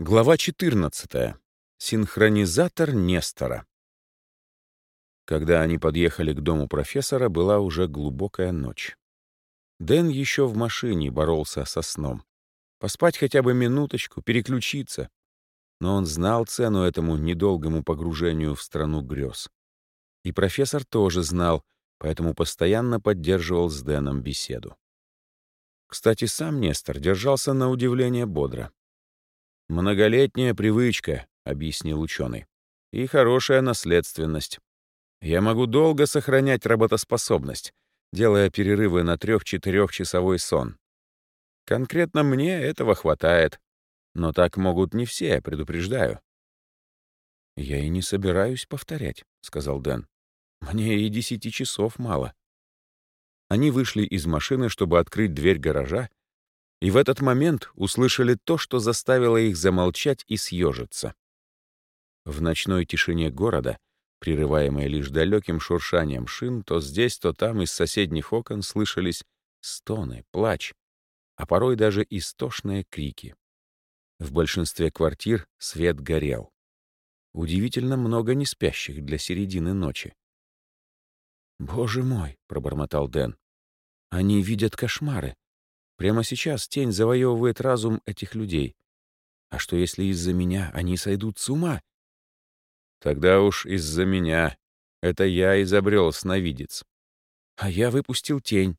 Глава 14. Синхронизатор Нестора. Когда они подъехали к дому профессора, была уже глубокая ночь. Дэн еще в машине боролся со сном. Поспать хотя бы минуточку, переключиться. Но он знал цену этому недолгому погружению в страну грез. И профессор тоже знал, поэтому постоянно поддерживал с Дэном беседу. Кстати, сам Нестор держался на удивление бодро. «Многолетняя привычка», — объяснил ученый, — «и хорошая наследственность. Я могу долго сохранять работоспособность, делая перерывы на трех-четырехчасовой сон. Конкретно мне этого хватает. Но так могут не все, предупреждаю». «Я и не собираюсь повторять», — сказал Дэн. «Мне и десяти часов мало». Они вышли из машины, чтобы открыть дверь гаража, и в этот момент услышали то, что заставило их замолчать и съежиться. В ночной тишине города, прерываемой лишь далеким шуршанием шин, то здесь, то там из соседних окон слышались стоны, плач, а порой даже истошные крики. В большинстве квартир свет горел. Удивительно много неспящих для середины ночи. «Боже мой!» — пробормотал Дэн. «Они видят кошмары. Прямо сейчас тень завоевывает разум этих людей. А что, если из-за меня они сойдут с ума? Тогда уж из-за меня. Это я изобрел сновидец. А я выпустил тень.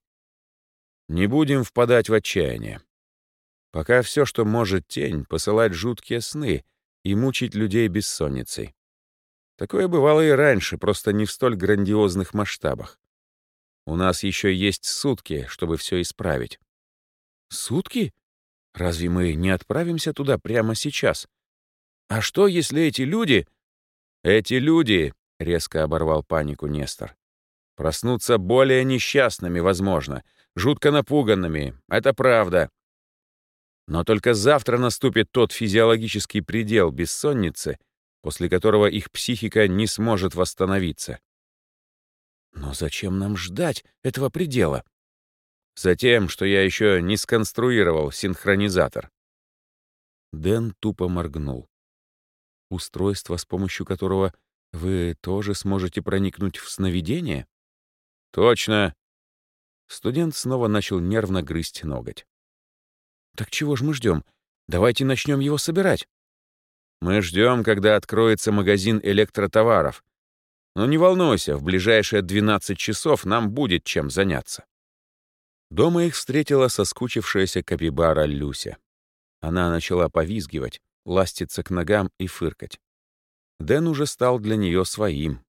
Не будем впадать в отчаяние. Пока все, что может тень, посылать жуткие сны и мучить людей бессонницей. Такое бывало и раньше, просто не в столь грандиозных масштабах. У нас еще есть сутки, чтобы все исправить. Сутки? Разве мы не отправимся туда прямо сейчас? А что, если эти люди... Эти люди, — резко оборвал панику Нестор, — проснутся более несчастными, возможно, жутко напуганными, это правда. Но только завтра наступит тот физиологический предел бессонницы, после которого их психика не сможет восстановиться. Но зачем нам ждать этого предела? Затем, что я еще не сконструировал синхронизатор. Дэн тупо моргнул. Устройство, с помощью которого вы тоже сможете проникнуть в сновидение? Точно. Студент снова начал нервно грызть ноготь. Так чего ж мы ждем? Давайте начнем его собирать. Мы ждем, когда откроется магазин электротоваров. Но не волнуйся, в ближайшие 12 часов нам будет чем заняться. Дома их встретила соскучившаяся капибара Люся. Она начала повизгивать, ластиться к ногам и фыркать. Дэн уже стал для нее своим.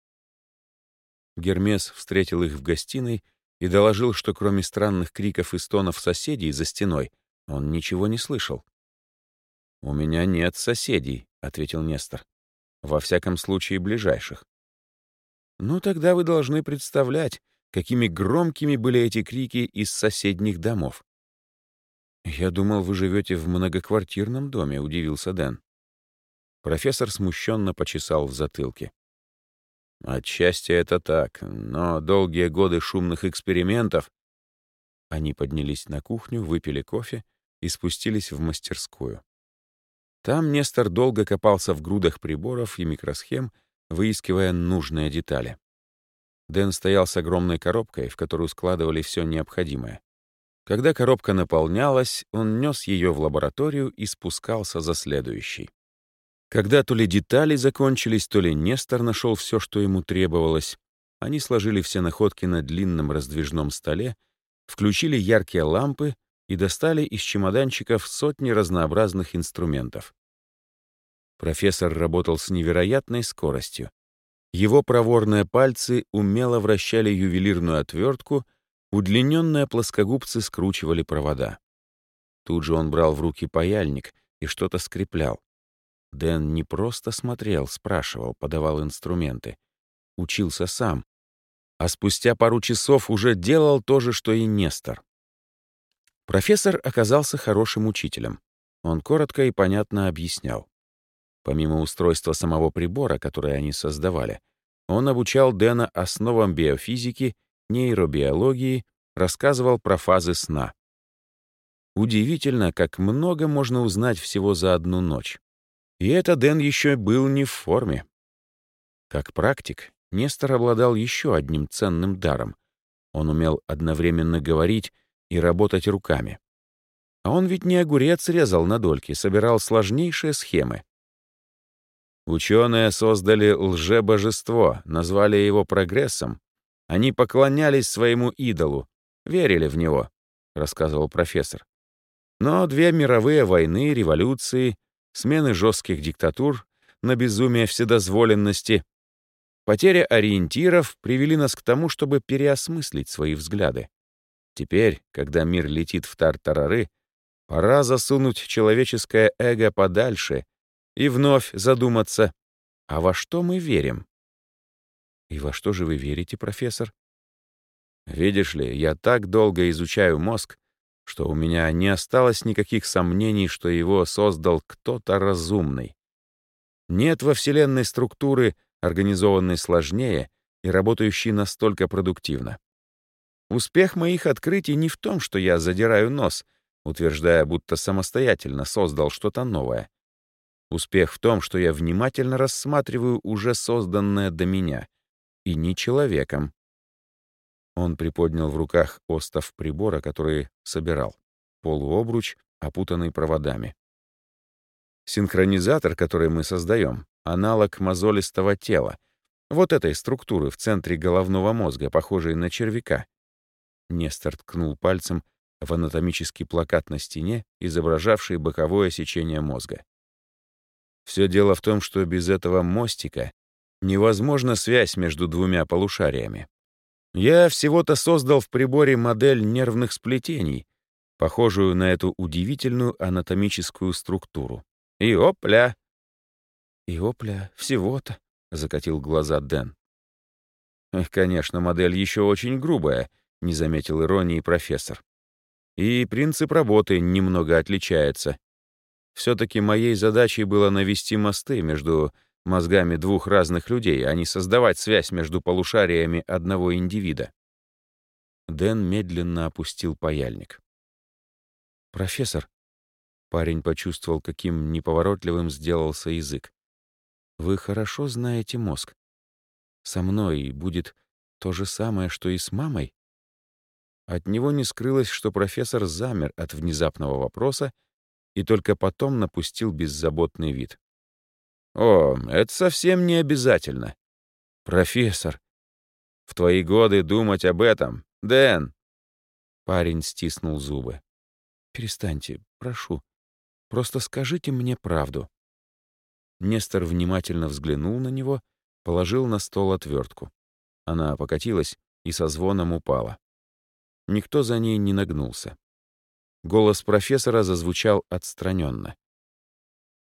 Гермес встретил их в гостиной и доложил, что кроме странных криков и стонов соседей за стеной, он ничего не слышал. «У меня нет соседей», — ответил Нестор. «Во всяком случае, ближайших». «Ну, тогда вы должны представлять, какими громкими были эти крики из соседних домов. «Я думал, вы живете в многоквартирном доме», — удивился Дэн. Профессор смущенно почесал в затылке. «Отчасти это так, но долгие годы шумных экспериментов...» Они поднялись на кухню, выпили кофе и спустились в мастерскую. Там Нестор долго копался в грудах приборов и микросхем, выискивая нужные детали. Дэн стоял с огромной коробкой, в которую складывали все необходимое. Когда коробка наполнялась, он нес ее в лабораторию и спускался за следующей. Когда то ли детали закончились, то ли Нестор нашел все, что ему требовалось, они сложили все находки на длинном раздвижном столе, включили яркие лампы и достали из чемоданчиков сотни разнообразных инструментов. Профессор работал с невероятной скоростью. Его проворные пальцы умело вращали ювелирную отвертку, удлиненные плоскогубцы скручивали провода. Тут же он брал в руки паяльник и что-то скреплял. Дэн не просто смотрел, спрашивал, подавал инструменты. Учился сам. А спустя пару часов уже делал то же, что и Нестор. Профессор оказался хорошим учителем. Он коротко и понятно объяснял. Помимо устройства самого прибора, которое они создавали, он обучал Дэна основам биофизики, нейробиологии, рассказывал про фазы сна. Удивительно, как много можно узнать всего за одну ночь. И это Дэн еще был не в форме. Как практик, Нестор обладал еще одним ценным даром. Он умел одновременно говорить и работать руками. А он ведь не огурец резал на дольки, собирал сложнейшие схемы. Ученые создали лжебожество, назвали его прогрессом. Они поклонялись своему идолу, верили в него, рассказывал профессор. Но две мировые войны, революции, смены жестких диктатур на безумие вседозволенности, потеря ориентиров привели нас к тому, чтобы переосмыслить свои взгляды. Теперь, когда мир летит в тартарары, пора засунуть человеческое эго подальше и вновь задуматься, а во что мы верим? И во что же вы верите, профессор? Видишь ли, я так долго изучаю мозг, что у меня не осталось никаких сомнений, что его создал кто-то разумный. Нет во Вселенной структуры, организованной сложнее и работающей настолько продуктивно. Успех моих открытий не в том, что я задираю нос, утверждая, будто самостоятельно создал что-то новое. Успех в том, что я внимательно рассматриваю уже созданное до меня, и не человеком. Он приподнял в руках остов прибора, который собирал. Полуобруч, опутанный проводами. Синхронизатор, который мы создаем, аналог мозолистого тела, вот этой структуры в центре головного мозга, похожей на червяка. Нестор ткнул пальцем в анатомический плакат на стене, изображавший боковое сечение мозга. Все дело в том, что без этого мостика невозможна связь между двумя полушариями. Я всего-то создал в приборе модель нервных сплетений, похожую на эту удивительную анатомическую структуру. И опля! И опля, всего-то, — закатил глаза Дэн. Конечно, модель еще очень грубая, — не заметил иронии профессор. И принцип работы немного отличается. Все-таки моей задачей было навести мосты между мозгами двух разных людей, а не создавать связь между полушариями одного индивида. Дэн медленно опустил паяльник. «Профессор», — парень почувствовал, каким неповоротливым сделался язык, «вы хорошо знаете мозг. Со мной будет то же самое, что и с мамой?» От него не скрылось, что профессор замер от внезапного вопроса и только потом напустил беззаботный вид. «О, это совсем не обязательно. Профессор, в твои годы думать об этом, Дэн!» Парень стиснул зубы. «Перестаньте, прошу. Просто скажите мне правду». Нестор внимательно взглянул на него, положил на стол отвертку. Она покатилась и со звоном упала. Никто за ней не нагнулся. Голос профессора зазвучал отстраненно.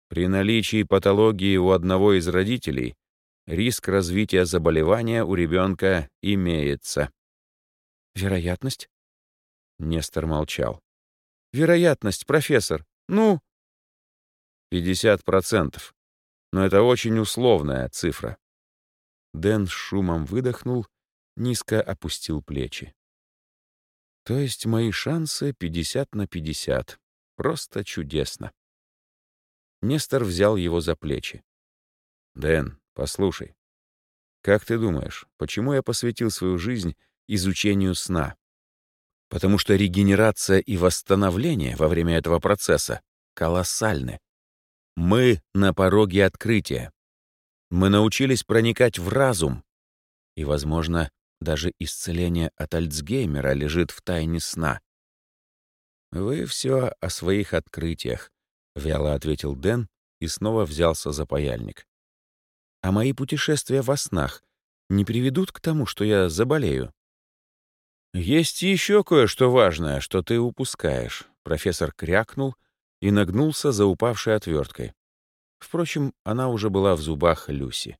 При наличии патологии у одного из родителей риск развития заболевания у ребенка имеется. Вероятность? Нестор молчал. Вероятность, профессор. Ну? 50%. Но это очень условная цифра. Дэн с шумом выдохнул, низко опустил плечи. То есть мои шансы 50 на 50. Просто чудесно. Нестор взял его за плечи. «Дэн, послушай. Как ты думаешь, почему я посвятил свою жизнь изучению сна? Потому что регенерация и восстановление во время этого процесса колоссальны. Мы на пороге открытия. Мы научились проникать в разум. И, возможно, даже исцеление от Альцгеймера лежит в тайне сна. «Вы все о своих открытиях», — вяло ответил Дэн и снова взялся за паяльник. «А мои путешествия во снах не приведут к тому, что я заболею?» «Есть еще кое-что важное, что ты упускаешь», — профессор крякнул и нагнулся за упавшей отверткой. Впрочем, она уже была в зубах Люси.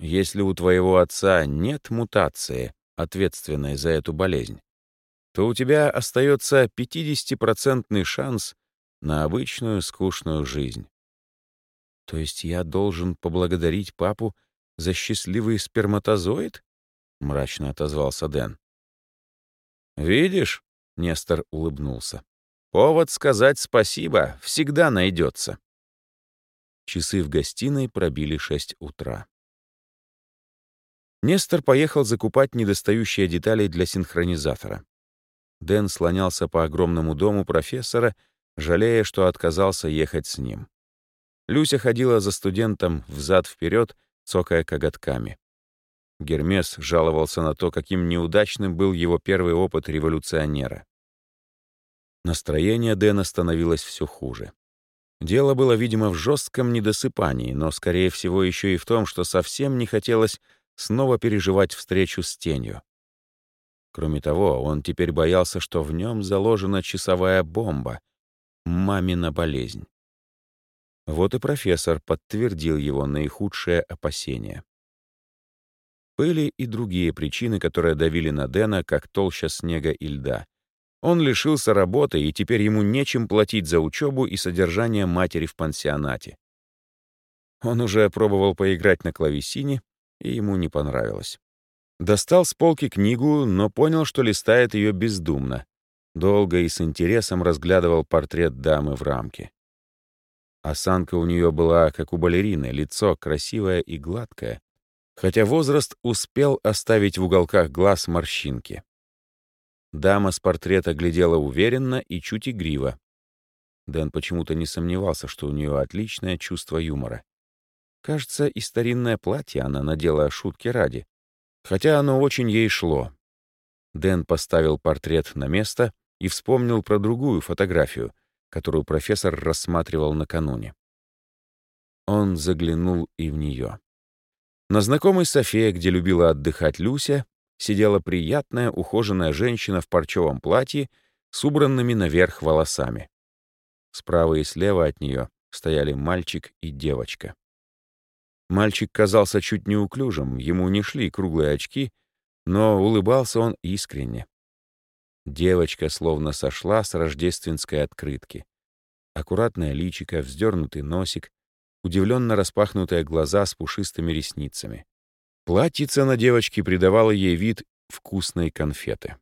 Если у твоего отца нет мутации, ответственной за эту болезнь, то у тебя остается 50% шанс на обычную скучную жизнь. То есть я должен поблагодарить папу за счастливый сперматозоид? Мрачно отозвался Дэн. Видишь, Нестор улыбнулся. Повод сказать спасибо всегда найдется. Часы в гостиной пробили 6 утра. Нестор поехал закупать недостающие детали для синхронизатора. Дэн слонялся по огромному дому профессора, жалея, что отказался ехать с ним. Люся ходила за студентом взад-вперед, цокая коготками. Гермес жаловался на то, каким неудачным был его первый опыт революционера. Настроение Дэна становилось все хуже. Дело было, видимо, в жестком недосыпании, но, скорее всего, еще и в том, что совсем не хотелось снова переживать встречу с тенью. Кроме того, он теперь боялся, что в нем заложена часовая бомба — мамина болезнь. Вот и профессор подтвердил его наихудшее опасение. Были и другие причины, которые давили на Дэна, как толща снега и льда. Он лишился работы, и теперь ему нечем платить за учебу и содержание матери в пансионате. Он уже пробовал поиграть на клавесине, и ему не понравилось. Достал с полки книгу, но понял, что листает ее бездумно. Долго и с интересом разглядывал портрет дамы в рамке. Осанка у нее была, как у балерины, лицо красивое и гладкое, хотя возраст успел оставить в уголках глаз морщинки. Дама с портрета глядела уверенно и чуть игриво. Дэн почему-то не сомневался, что у нее отличное чувство юмора. Кажется, и старинное платье она надела шутки ради, хотя оно очень ей шло. Дэн поставил портрет на место и вспомнил про другую фотографию, которую профессор рассматривал накануне. Он заглянул и в нее. На знакомой софе, где любила отдыхать Люся, сидела приятная, ухоженная женщина в парчевом платье с убранными наверх волосами. Справа и слева от нее стояли мальчик и девочка. Мальчик казался чуть неуклюжим, ему не шли круглые очки, но улыбался он искренне. Девочка словно сошла с рождественской открытки. Аккуратное личико, вздернутый носик, удивленно распахнутые глаза с пушистыми ресницами. Платьице на девочке придавало ей вид вкусной конфеты.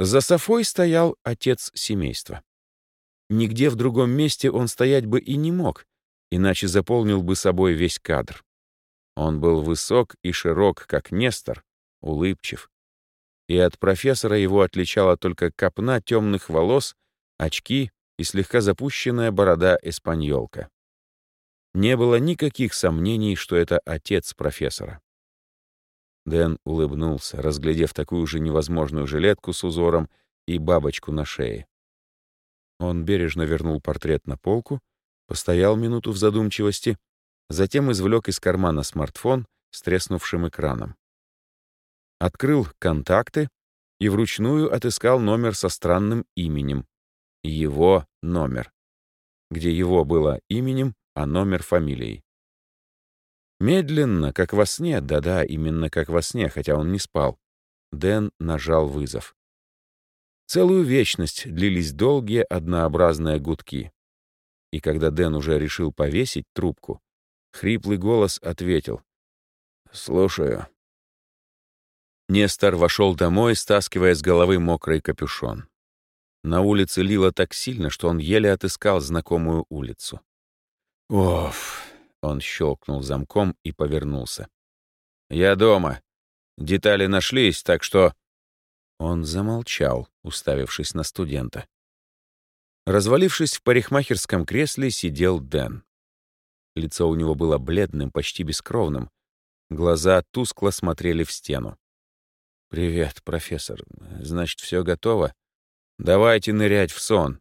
За Софой стоял отец семейства. Нигде в другом месте он стоять бы и не мог, иначе заполнил бы собой весь кадр. Он был высок и широк, как Нестор, улыбчив, и от профессора его отличала только копна темных волос, очки и слегка запущенная борода-эспаньолка. Не было никаких сомнений, что это отец профессора. Дэн улыбнулся, разглядев такую же невозможную жилетку с узором и бабочку на шее. Он бережно вернул портрет на полку, постоял минуту в задумчивости, затем извлек из кармана смартфон с треснувшим экраном открыл контакты и вручную отыскал номер со странным именем. Его номер. Где его было именем, а номер фамилией. Медленно, как во сне, да-да, именно как во сне, хотя он не спал, Дэн нажал вызов. Целую вечность длились долгие однообразные гудки. И когда Дэн уже решил повесить трубку, хриплый голос ответил. «Слушаю». Нестор вошел домой, стаскивая с головы мокрый капюшон. На улице лило так сильно, что он еле отыскал знакомую улицу. «Оф!» — он щелкнул замком и повернулся. «Я дома. Детали нашлись, так что...» Он замолчал, уставившись на студента. Развалившись в парикмахерском кресле, сидел Дэн. Лицо у него было бледным, почти бескровным. Глаза тускло смотрели в стену. «Привет, профессор. Значит, все готово? Давайте нырять в сон».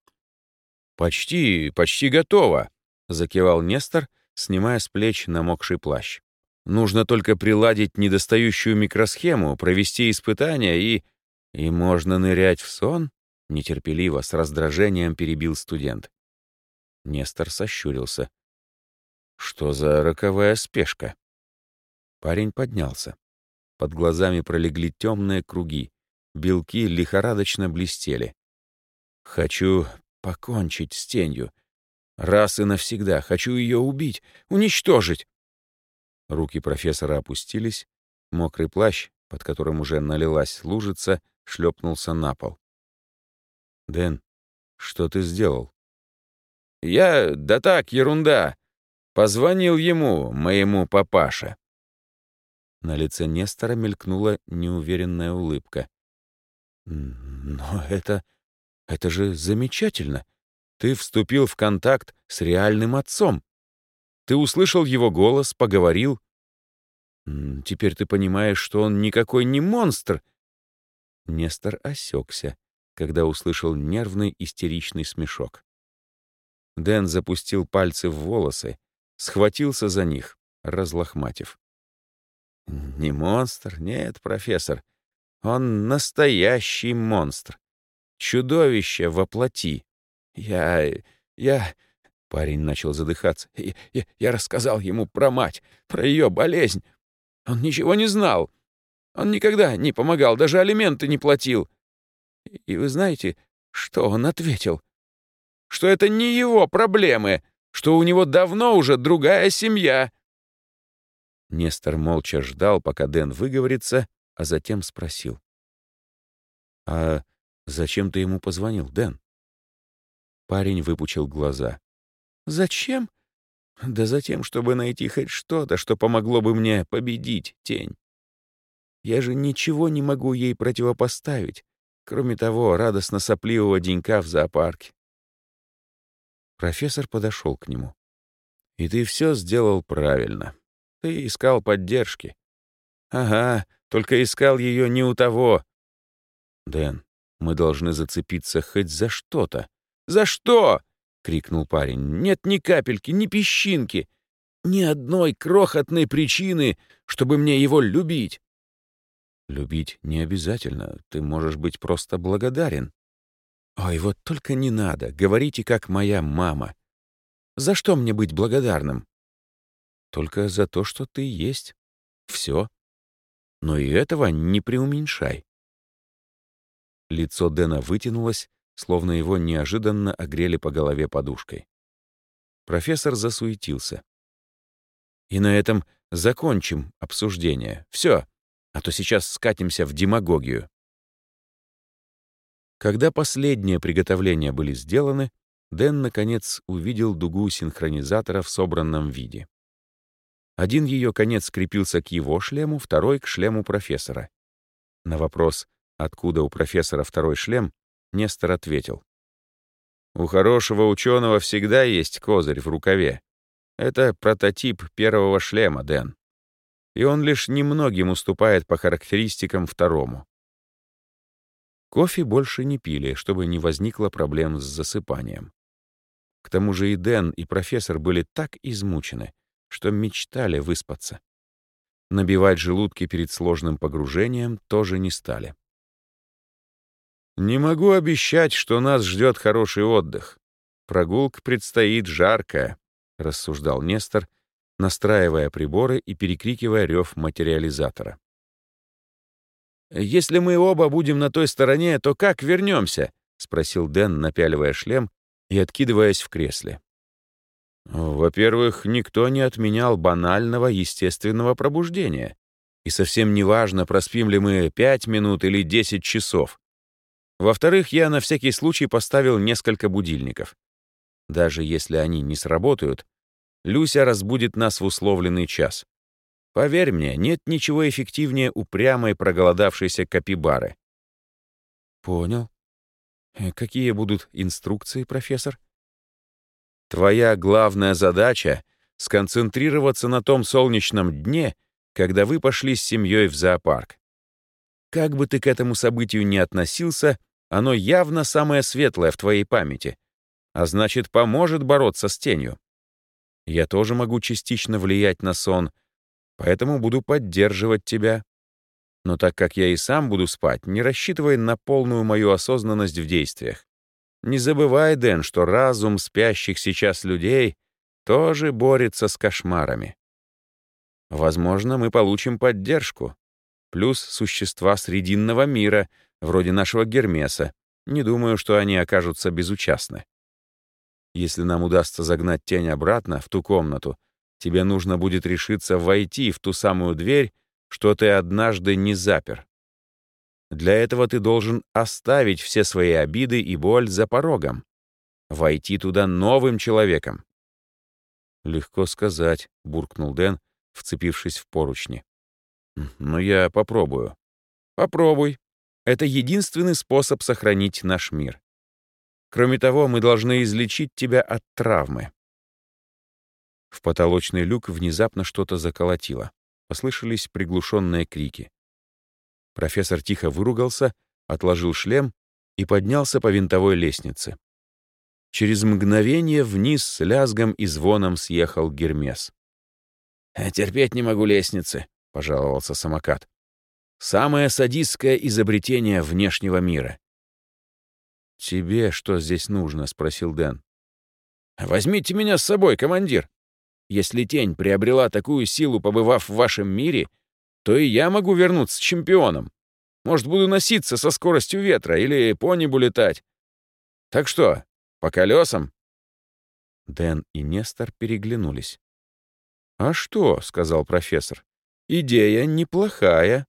«Почти, почти готово», — закивал Нестор, снимая с плеч намокший плащ. «Нужно только приладить недостающую микросхему, провести испытания и...» «И можно нырять в сон?» — нетерпеливо, с раздражением перебил студент. Нестор сощурился. «Что за роковая спешка?» Парень поднялся. Под глазами пролегли темные круги. Белки лихорадочно блестели. «Хочу покончить с тенью. Раз и навсегда. Хочу ее убить, уничтожить!» Руки профессора опустились. Мокрый плащ, под которым уже налилась лужица, шлепнулся на пол. «Дэн, что ты сделал?» «Я... Да так, ерунда. Позвонил ему, моему папаше». На лице Нестора мелькнула неуверенная улыбка. «Но это... это же замечательно. Ты вступил в контакт с реальным отцом. Ты услышал его голос, поговорил. Теперь ты понимаешь, что он никакой не монстр». Нестор осекся, когда услышал нервный истеричный смешок. Дэн запустил пальцы в волосы, схватился за них, разлохматив. «Не монстр, нет, профессор. Он настоящий монстр. Чудовище во плоти. Я... я...» Парень начал задыхаться. Я, я, «Я рассказал ему про мать, про ее болезнь. Он ничего не знал. Он никогда не помогал, даже алименты не платил. И вы знаете, что он ответил? Что это не его проблемы, что у него давно уже другая семья. Нестор молча ждал, пока Дэн выговорится, а затем спросил. «А зачем ты ему позвонил, Дэн?» Парень выпучил глаза. «Зачем? Да затем, чтобы найти хоть что-то, что помогло бы мне победить тень. Я же ничего не могу ей противопоставить, кроме того радостно-сопливого денька в зоопарке». Профессор подошел к нему. «И ты все сделал правильно. Ты искал поддержки. Ага, только искал ее не у того. Дэн, мы должны зацепиться хоть за что-то. За что? крикнул парень. Нет ни капельки, ни песчинки, ни одной крохотной причины, чтобы мне его любить. Любить не обязательно, ты можешь быть просто благодарен. Ой, вот только не надо, говорите, как моя мама. За что мне быть благодарным? Только за то, что ты есть. Все. Но и этого не преуменьшай. Лицо Дэна вытянулось, словно его неожиданно огрели по голове подушкой. Профессор засуетился. И на этом закончим обсуждение. Все, а то сейчас скатимся в демагогию. Когда последние приготовления были сделаны, Дэн, наконец, увидел дугу синхронизатора в собранном виде. Один ее конец крепился к его шлему, второй — к шлему профессора. На вопрос, откуда у профессора второй шлем, Нестор ответил. «У хорошего ученого всегда есть козырь в рукаве. Это прототип первого шлема, Дэн. И он лишь немногим уступает по характеристикам второму». Кофе больше не пили, чтобы не возникло проблем с засыпанием. К тому же и Дэн, и профессор были так измучены, что мечтали выспаться. Набивать желудки перед сложным погружением тоже не стали. «Не могу обещать, что нас ждет хороший отдых. Прогулка предстоит жаркая», — рассуждал Нестор, настраивая приборы и перекрикивая рев материализатора. «Если мы оба будем на той стороне, то как вернемся?» — спросил Дэн, напяливая шлем и откидываясь в кресле. Во-первых, никто не отменял банального естественного пробуждения. И совсем не важно, проспим ли мы 5 минут или 10 часов. Во-вторых, я на всякий случай поставил несколько будильников. Даже если они не сработают, Люся разбудит нас в условленный час. Поверь мне, нет ничего эффективнее упрямой проголодавшейся капибары. Понял. Э, какие будут инструкции, профессор? Твоя главная задача — сконцентрироваться на том солнечном дне, когда вы пошли с семьей в зоопарк. Как бы ты к этому событию ни относился, оно явно самое светлое в твоей памяти, а значит, поможет бороться с тенью. Я тоже могу частично влиять на сон, поэтому буду поддерживать тебя. Но так как я и сам буду спать, не рассчитывай на полную мою осознанность в действиях. Не забывай, Дэн, что разум спящих сейчас людей тоже борется с кошмарами. Возможно, мы получим поддержку. Плюс существа срединного мира, вроде нашего Гермеса. Не думаю, что они окажутся безучастны. Если нам удастся загнать тень обратно, в ту комнату, тебе нужно будет решиться войти в ту самую дверь, что ты однажды не запер. Для этого ты должен оставить все свои обиды и боль за порогом, войти туда новым человеком. «Легко сказать», — буркнул Дэн, вцепившись в поручни. «Но я попробую». «Попробуй. Это единственный способ сохранить наш мир. Кроме того, мы должны излечить тебя от травмы». В потолочный люк внезапно что-то заколотило. Послышались приглушенные крики. Профессор тихо выругался, отложил шлем и поднялся по винтовой лестнице. Через мгновение вниз с лязгом и звоном съехал Гермес. «Терпеть не могу лестницы», — пожаловался самокат. «Самое садистское изобретение внешнего мира». «Тебе что здесь нужно?» — спросил Дэн. «Возьмите меня с собой, командир. Если тень приобрела такую силу, побывав в вашем мире, то и я могу вернуться чемпионом. Может, буду носиться со скоростью ветра или по небу летать. Так что, по колесам?» Дэн и Нестор переглянулись. «А что?» — сказал профессор. «Идея неплохая».